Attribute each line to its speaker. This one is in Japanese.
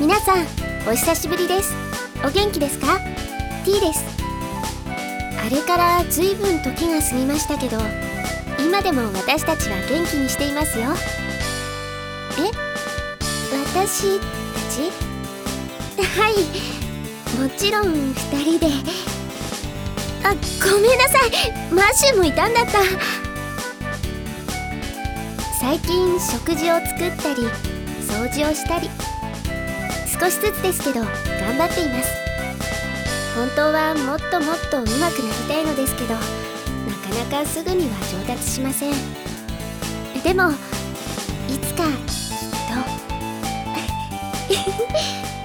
Speaker 1: 皆さんお久しぶりです。お元気ですか？T です。あれからずいぶん時が過ぎましたけど今でも私たちは元気にしていますよ。え？私たち？はい。もちろん2人で。あごめんなさい。マッシュもいたんだった。最近食事を作ったり掃除をしたり少しずつですけど頑張っています。本当はもっともっと上手くなりたいのですけどなかなかすぐには上達しません。でもいつかきっと。